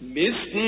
بسم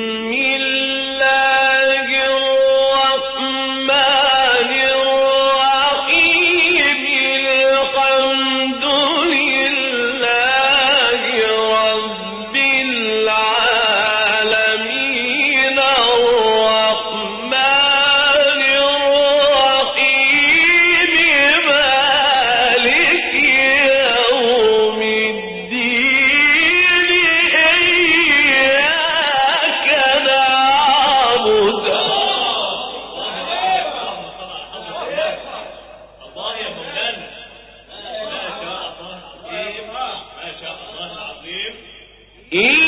إن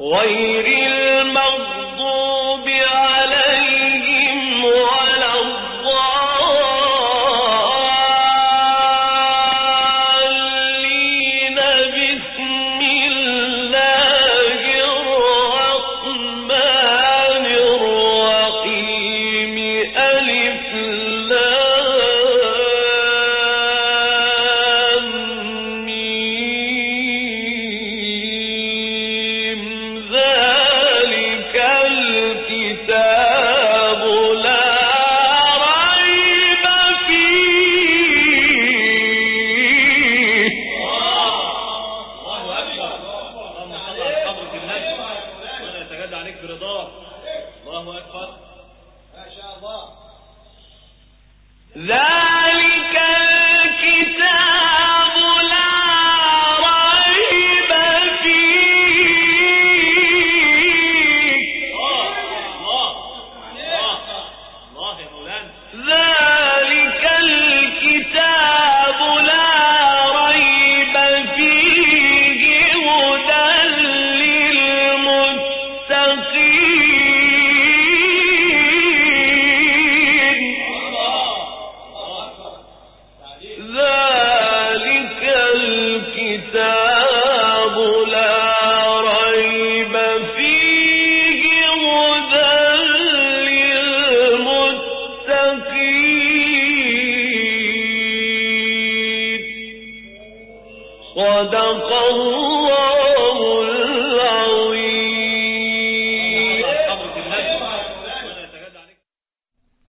غير ذلك صدق الله